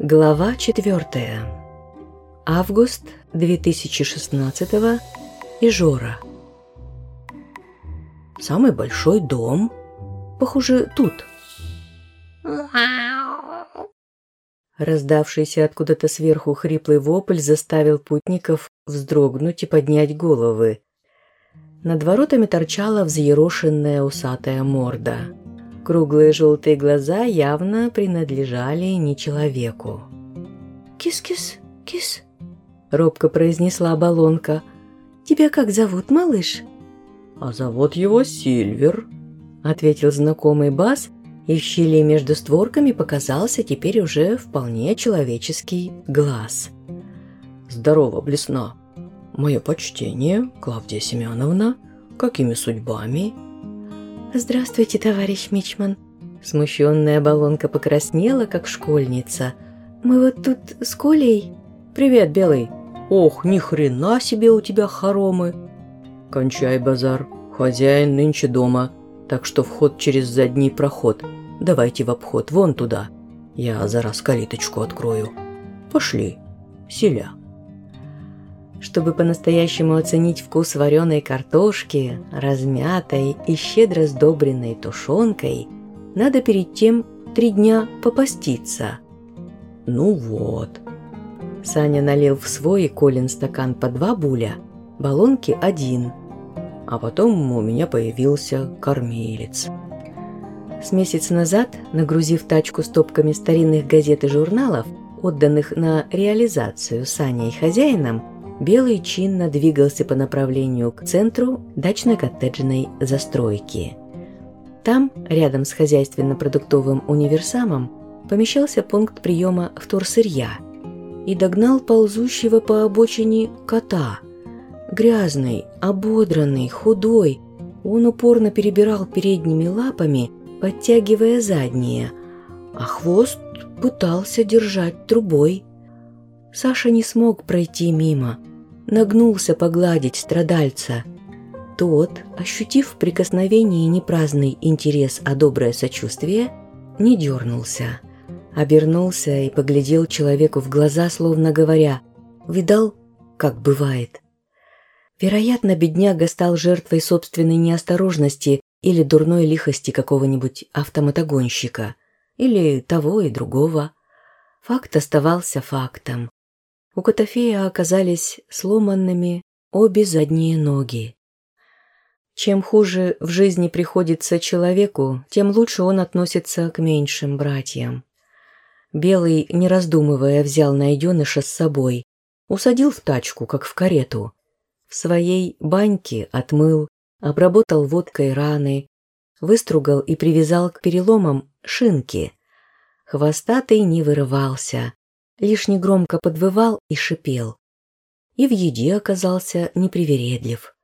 Глава 4. Август 2016 Ижора. Самый большой дом. Похоже, тут. Раздавшийся откуда-то сверху хриплый вопль заставил путников вздрогнуть и поднять головы. Над воротами торчала взъерошенная усатая морда. Круглые желтые глаза явно принадлежали не человеку. «Кис-кис, кис», — робко произнесла Балонка. «Тебя как зовут, малыш?» «А зовут его Сильвер», — ответил знакомый бас, и в щели между створками показался теперь уже вполне человеческий глаз. «Здорово, Блесна. Мое почтение, Клавдия Семеновна. Какими судьбами?» «Здравствуйте, товарищ Мичман». Смущенная баллонка покраснела, как школьница. «Мы вот тут с Колей...» «Привет, Белый!» «Ох, ни хрена себе у тебя хоромы!» «Кончай базар, хозяин нынче дома, так что вход через задний проход. Давайте в обход, вон туда. Я зараз калиточку открою. Пошли, селя». Чтобы по-настоящему оценить вкус вареной картошки, размятой и щедро сдобренной тушенкой, надо перед тем три дня попаститься. Ну вот. Саня налил в свой и Колин стакан по два буля, баллонки один. А потом у меня появился кормилец. С месяц назад, нагрузив тачку стопками старинных газет и журналов, отданных на реализацию Саней хозяином, Белый чинно двигался по направлению к центру дачно-коттеджной застройки. Там, рядом с хозяйственно-продуктовым универсамом, помещался пункт приема вторсырья и догнал ползущего по обочине кота. Грязный, ободранный, худой, он упорно перебирал передними лапами, подтягивая задние, а хвост пытался держать трубой. Саша не смог пройти мимо – нагнулся погладить страдальца. Тот, ощутив в прикосновении не праздный интерес, а доброе сочувствие, не дернулся. Обернулся и поглядел человеку в глаза, словно говоря «Видал, как бывает». Вероятно, бедняга стал жертвой собственной неосторожности или дурной лихости какого-нибудь автомотогонщика, или того и другого. Факт оставался фактом. У Котофея оказались сломанными обе задние ноги. Чем хуже в жизни приходится человеку, тем лучше он относится к меньшим братьям. Белый, не раздумывая, взял найденыша с собой, усадил в тачку, как в карету. В своей баньке отмыл, обработал водкой раны, выстругал и привязал к переломам шинки. Хвостатый не вырывался, лишь негромко подвывал и шипел. И в еде оказался непривередлив.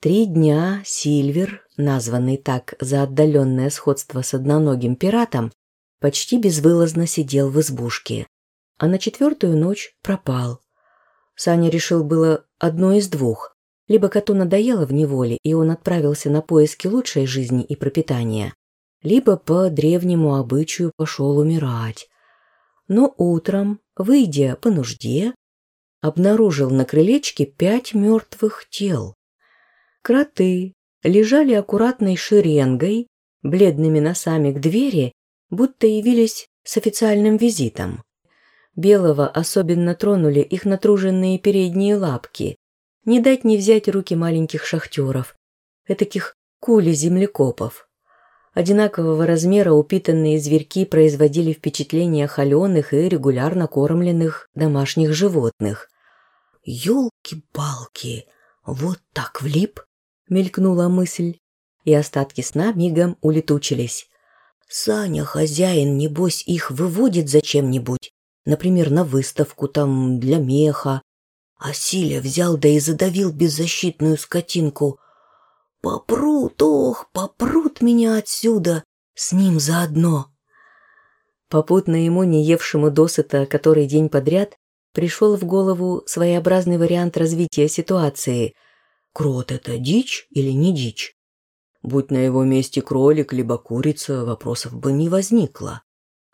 Три дня Сильвер, названный так за отдаленное сходство с одноногим пиратом, почти безвылазно сидел в избушке, а на четвертую ночь пропал. Саня решил было одно из двух. Либо коту надоело в неволе, и он отправился на поиски лучшей жизни и пропитания, либо по древнему обычаю пошел умирать но утром, выйдя по нужде, обнаружил на крылечке пять мертвых тел. Кроты лежали аккуратной шеренгой, бледными носами к двери, будто явились с официальным визитом. Белого особенно тронули их натруженные передние лапки. Не дать не взять руки маленьких шахтеров, этаких кули-землекопов. Одинакового размера упитанные зверьки производили впечатление холеных и регулярно кормленных домашних животных. «Елки-балки, вот так влип!» — мелькнула мысль, и остатки сна мигом улетучились. «Саня, хозяин, небось, их выводит зачем-нибудь, например, на выставку там для меха, а Силя взял да и задавил беззащитную скотинку. Попрут, ох, попрут меня отсюда, с ним заодно. Попутно ему, не евшему досыта который день подряд, пришел в голову своеобразный вариант развития ситуации. Крот – это дичь или не дичь? Будь на его месте кролик либо курица, вопросов бы не возникло.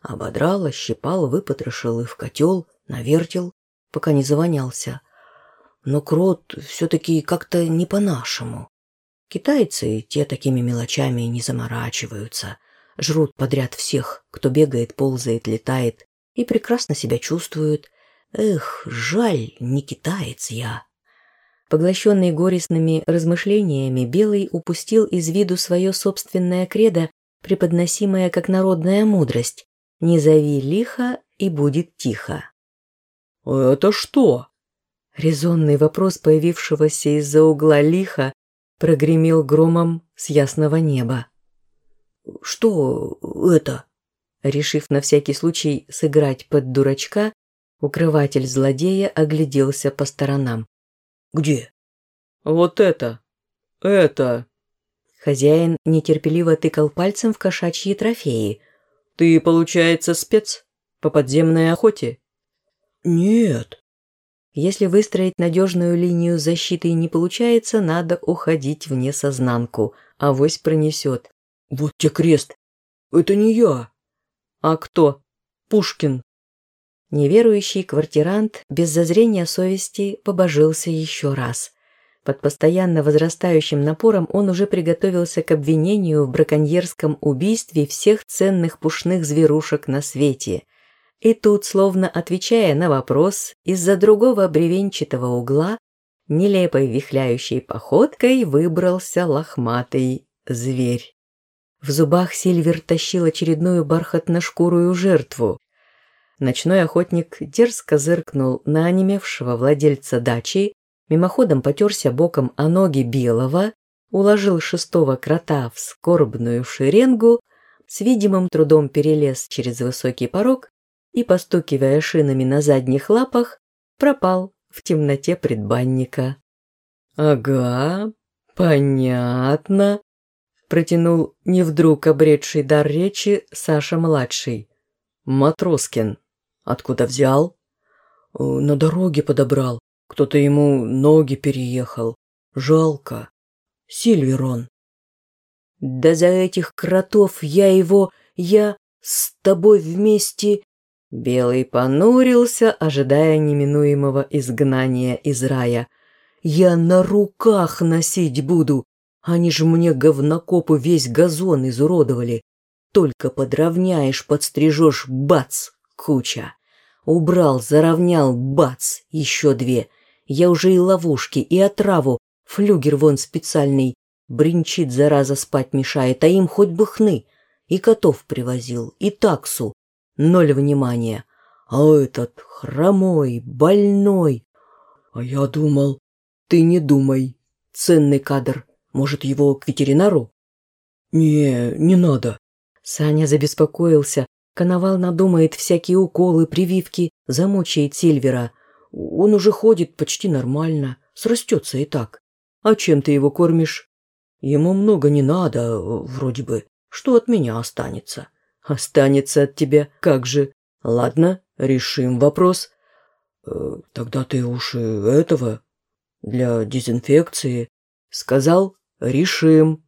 Ободрал, ощипал, выпотрошил и в котел, навертел, пока не завонялся. Но крот все-таки как-то не по-нашему. Китайцы те такими мелочами не заморачиваются. Жрут подряд всех, кто бегает, ползает, летает и прекрасно себя чувствуют. Эх, жаль, не китаец я. Поглощенный горестными размышлениями, Белый упустил из виду свое собственное кредо, преподносимое как народная мудрость «Не зови лихо, и будет тихо». «Это что?» Резонный вопрос появившегося из-за угла лиха прогремел громом с ясного неба. «Что это?» Решив на всякий случай сыграть под дурачка, укрыватель злодея огляделся по сторонам. «Где?» «Вот это! Это!» Хозяин нетерпеливо тыкал пальцем в кошачьи трофеи. «Ты, получается, спец? По подземной охоте?» «Нет». Если выстроить надежную линию защиты не получается, надо уходить в несознанку. Авось пронесет. «Вот тебе крест! Это не я!» «А кто?» «Пушкин!» Неверующий квартирант без зазрения совести побожился еще раз. Под постоянно возрастающим напором он уже приготовился к обвинению в браконьерском убийстве всех ценных пушных зверушек на свете. И тут, словно отвечая на вопрос, из-за другого бревенчатого угла, нелепой вихляющей походкой выбрался лохматый зверь. В зубах Сильвер тащил очередную бархатно-шкурую жертву. Ночной охотник дерзко зыркнул на онемевшего владельца дачи, мимоходом потерся боком о ноги белого, уложил шестого крота в скорбную шеренгу, с видимым трудом перелез через высокий порог и, постукивая шинами на задних лапах, пропал в темноте предбанника. «Ага, понятно», – протянул не вдруг обретший дар речи Саша-младший. «Матроскин, откуда взял?» «Э, «На дороге подобрал. Кто-то ему ноги переехал. Жалко. Сильверон». «Да за этих кротов я его... Я с тобой вместе...» Белый понурился, ожидая неминуемого изгнания из рая. «Я на руках носить буду! Они же мне говнокопы весь газон изуродовали! Только подровняешь, подстрижешь, бац, куча! Убрал, заровнял, бац, еще две! Я уже и ловушки, и отраву, флюгер вон специальный, бринчит, зараза, спать мешает, а им хоть бы хны! И котов привозил, и таксу, ноль внимания. А этот хромой, больной. А я думал, ты не думай. Ценный кадр. Может, его к ветеринару? Не, не надо. Саня забеспокоился. Коновал надумает всякие уколы, прививки, замучает Сильвера. Он уже ходит почти нормально, срастется и так. А чем ты его кормишь? Ему много не надо, вроде бы. Что от меня останется? Останется от тебя, как же. Ладно, решим вопрос. Э, тогда ты уж этого для дезинфекции. Сказал, решим.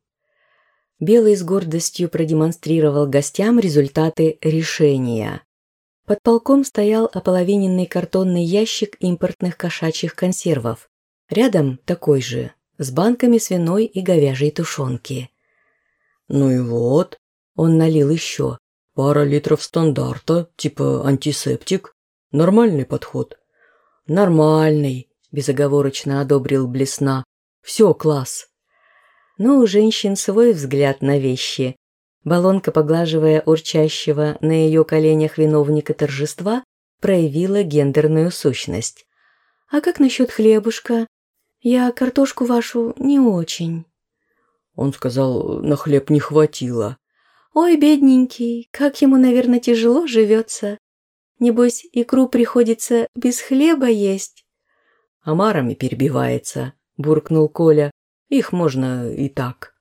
Белый с гордостью продемонстрировал гостям результаты решения. Под полком стоял ополовиненный картонный ящик импортных кошачьих консервов. Рядом такой же, с банками свиной и говяжьей тушенки. «Ну и вот», — он налил еще. Пара литров стандарта, типа антисептик. Нормальный подход. Нормальный, безоговорочно одобрил Блесна. Все, класс. Но у женщин свой взгляд на вещи. Балонка, поглаживая урчащего на ее коленях виновника торжества, проявила гендерную сущность. «А как насчет хлебушка? Я картошку вашу не очень». Он сказал, на хлеб не хватило. Ой, бедненький, как ему, наверное, тяжело живется. Небось, икру приходится без хлеба есть. Омарами перебивается, буркнул Коля. Их можно и так.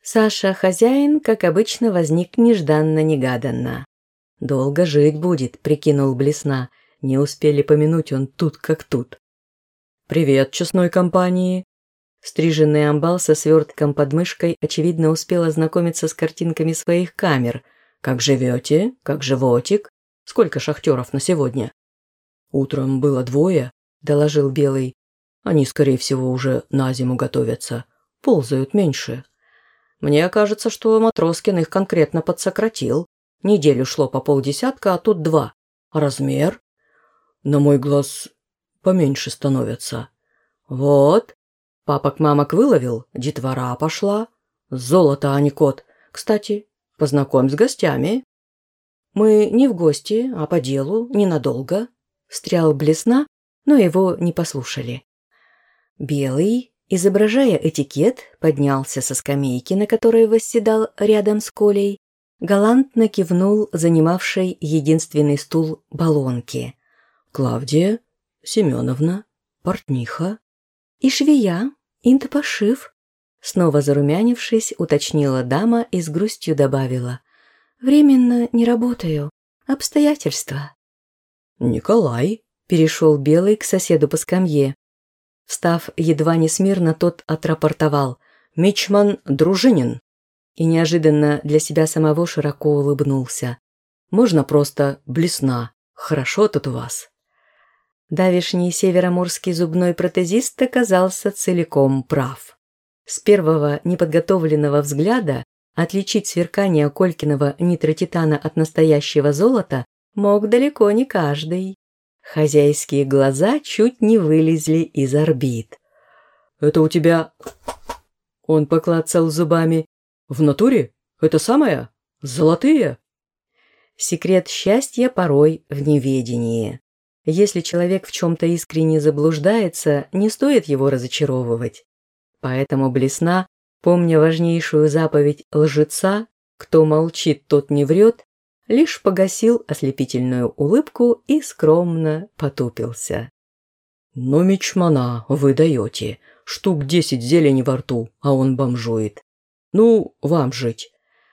Саша, хозяин, как обычно, возник нежданно-негаданно. «Долго жить будет», — прикинул Блесна. Не успели помянуть он тут как тут. «Привет, честной компании», Стриженный амбал со свертком под мышкой, очевидно, успел ознакомиться с картинками своих камер. Как живете? Как животик? Сколько шахтеров на сегодня?» «Утром было двое», – доложил Белый. «Они, скорее всего, уже на зиму готовятся. Ползают меньше. Мне кажется, что Матроскин их конкретно подсократил. Неделю шло по полдесятка, а тут два. Размер? На мой глаз поменьше становятся. Вот. Папок-мамок выловил, детвора пошла. Золото, а не кот. Кстати, познакомь с гостями. Мы не в гости, а по делу, ненадолго. Встрял блесна, но его не послушали. Белый, изображая этикет, поднялся со скамейки, на которой восседал рядом с Колей, галантно кивнул занимавшей единственный стул баллонки. «Клавдия, Семеновна, портниха». «И швея, интопошив», — снова зарумянившись, уточнила дама и с грустью добавила. «Временно не работаю. Обстоятельства». «Николай», — перешел Белый к соседу по скамье. Встав едва не смирно, тот отрапортовал. «Мичман Дружинин» и неожиданно для себя самого широко улыбнулся. «Можно просто блесна. Хорошо тут у вас». Давишний североморский зубной протезист оказался целиком прав. С первого неподготовленного взгляда отличить сверкание Колькиного нитротитана от настоящего золота мог далеко не каждый. Хозяйские глаза чуть не вылезли из орбит. «Это у тебя...» Он поклацал зубами. В натуре? Это самое? Золотые? Секрет счастья порой в неведении. Если человек в чем-то искренне заблуждается, не стоит его разочаровывать. Поэтому Блесна, помня важнейшую заповедь лжеца, кто молчит, тот не врет, лишь погасил ослепительную улыбку и скромно потупился. «Ну, мечмана, вы даете. Штук десять зелени во рту, а он бомжует. «Ну, вам жить».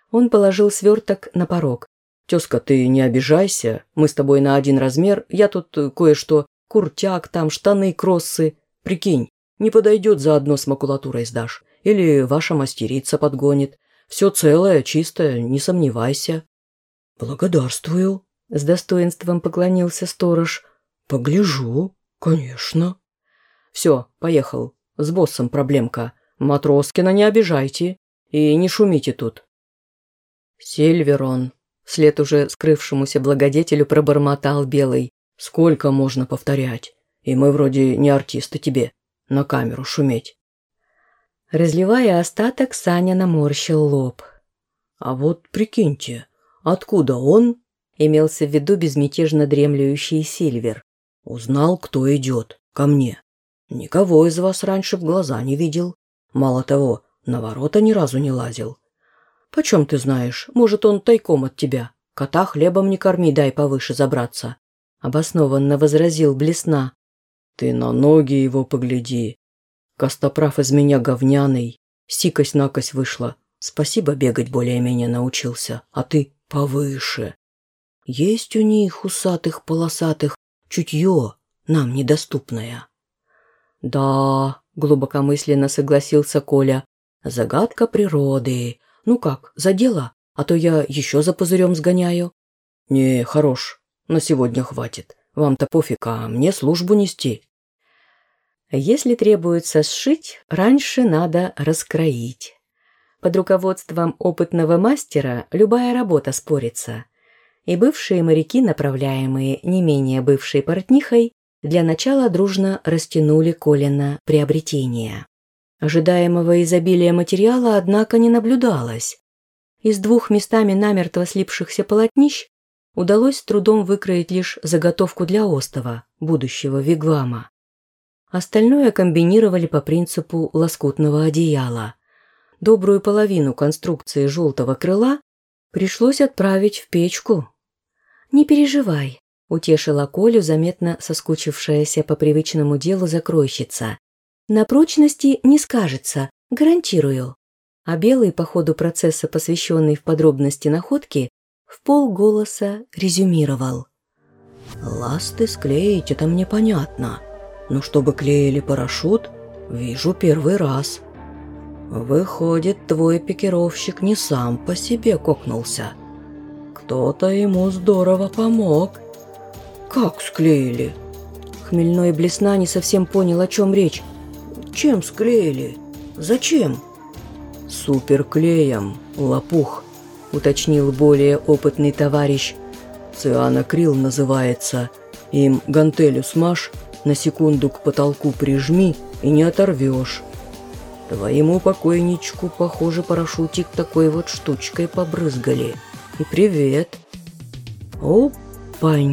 Он положил сверток на порог. «Тезка, ты не обижайся. Мы с тобой на один размер. Я тут э, кое-что. Куртяк там, штаны, кроссы. Прикинь, не подойдет заодно с макулатурой сдашь. Или ваша мастерица подгонит. Все целое, чистое, не сомневайся». «Благодарствую», — с достоинством поклонился сторож. «Погляжу, конечно». «Все, поехал. С боссом проблемка. Матроскина не обижайте. И не шумите тут». «Сильверон», — след уже скрывшемуся благодетелю пробормотал Белый. «Сколько можно повторять? И мы вроде не артисты тебе. На камеру шуметь». Разливая остаток, Саня наморщил лоб. «А вот прикиньте, откуда он?» Имелся в виду безмятежно дремлющий Сильвер. «Узнал, кто идет. Ко мне. Никого из вас раньше в глаза не видел. Мало того, на ворота ни разу не лазил. Почем ты знаешь? Может, он тайком от тебя. Кота хлебом не корми, дай повыше забраться. Обоснованно возразил Блесна. Ты на ноги его погляди. Костоправ из меня говняный. Сикость-накость вышла. Спасибо, бегать более-менее научился. А ты повыше. Есть у них, усатых, полосатых, чутье, нам недоступное. Да, глубокомысленно согласился Коля. Загадка природы. Ну как, за дело? А то я еще за пузырем сгоняю. Не, хорош. На сегодня хватит. Вам-то пофиг, а мне службу нести. Если требуется сшить, раньше надо раскроить. Под руководством опытного мастера любая работа спорится. И бывшие моряки, направляемые не менее бывшей портнихой, для начала дружно растянули Колина приобретение. Ожидаемого изобилия материала, однако, не наблюдалось. Из двух местами намертво слипшихся полотнищ удалось с трудом выкроить лишь заготовку для остова, будущего вигвама. Остальное комбинировали по принципу лоскутного одеяла. Добрую половину конструкции желтого крыла пришлось отправить в печку. «Не переживай», – утешила Колю заметно соскучившаяся по привычному делу закройщица. На прочности не скажется, гарантирую. А Белый по ходу процесса, посвященный в подробности находки, в полголоса резюмировал. «Ласты склеить – это мне понятно, но чтобы клеили парашют, вижу первый раз. Выходит, твой пикировщик не сам по себе кокнулся. Кто-то ему здорово помог. Как склеили? Хмельной Блесна не совсем понял, о чем речь. Чем склеили? Зачем? Суперклеем, лопух, уточнил более опытный товарищ. Цианокрил называется. Им гантелю смажь, на секунду к потолку прижми и не оторвешь. Твоему покойничку, похоже, парашютик такой вот штучкой побрызгали. И привет. Опаньки.